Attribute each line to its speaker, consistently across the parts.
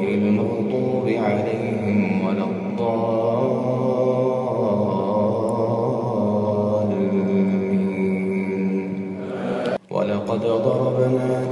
Speaker 1: غير المغضوب عليهم ولا الضالين. ولقد ضربنا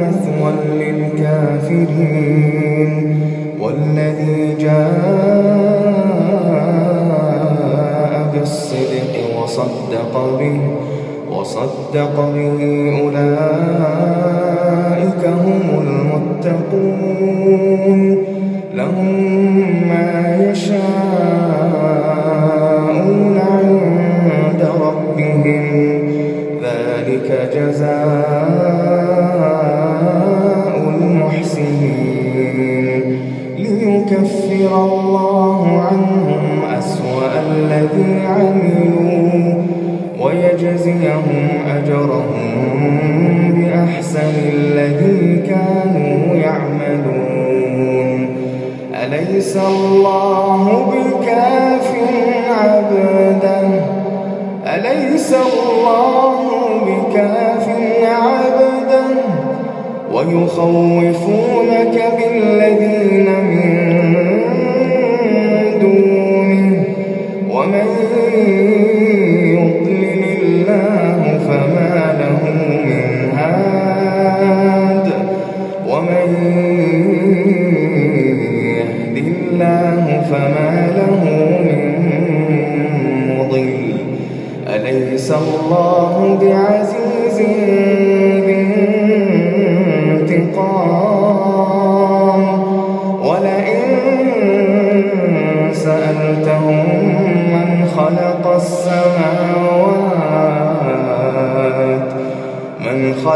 Speaker 1: مثوى للكافرين والذي جاء بالصدق وصدق به وصدق به أولئك ليكفر الله عنهم أسوأ الذي عملوا ويجزيهم أجرهم بأحسن الذي كانوا يعملون. أليس الله بكاف عبده؟ أليس الله بكاف عبدا ويخوفونك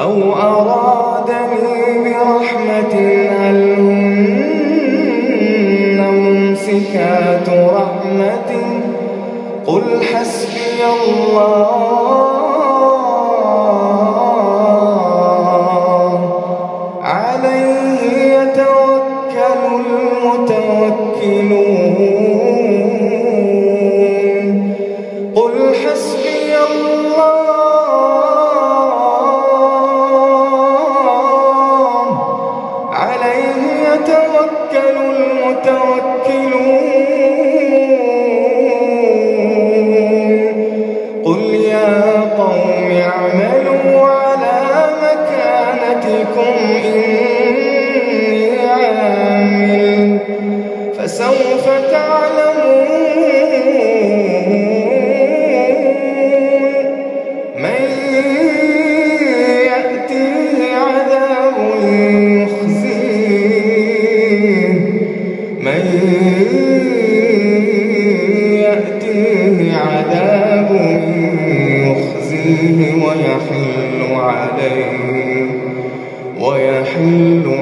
Speaker 1: أو أرادني برحمة هل هن ممسكات رحمته قل حسبي الله عليكم إني عامل فسوف تعلمون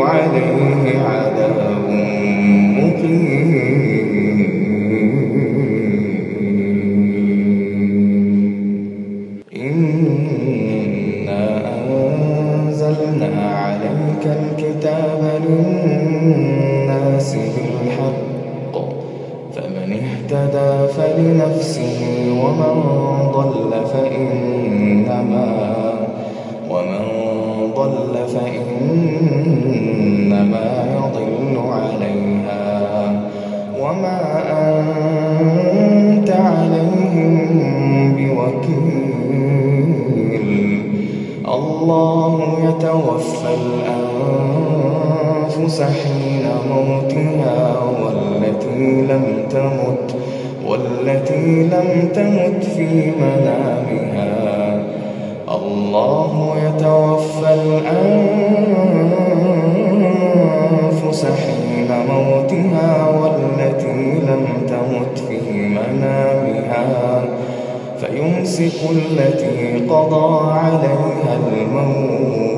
Speaker 1: عليه عذاب مقيم. إنا أنزلنا عليك الكتاب للناس بالحق. فمن اهتدى فلنفسه ومن ضل فإنما فإنما يضل عليها. وما أنت عليهم بوكيل. الله يتوفى الأنفس حين موتها والتي لم تمت والتي لم تمت في منامها. الله يتوفى الأنفس حين موتها والتي لم تمت في منامها فيمسك التي قضى عليها الموت.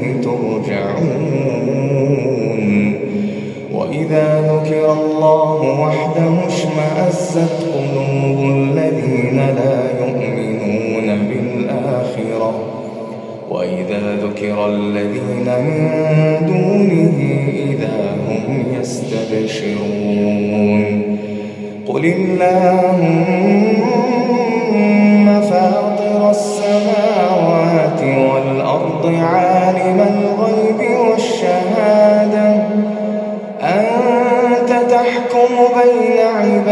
Speaker 1: وحده اشمأزت قلوب الذين لا يؤمنون بالآخرة وإذا ذكر الذين من دونه إذا هم يستبشرون قل اللهم فاطر السماوات والأرض عالم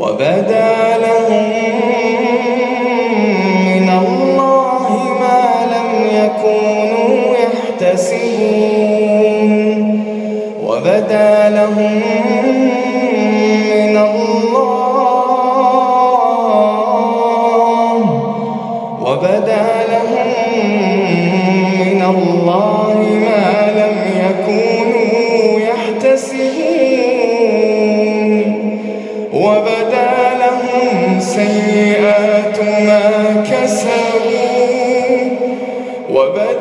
Speaker 1: وبدا لهم من الله ما لم يكونوا يحتسبون. وبدا لهم